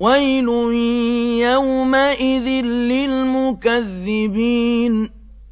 وَيْلٌ يَوْمَئِذٍ لِّلْمُكَذِّبِينَ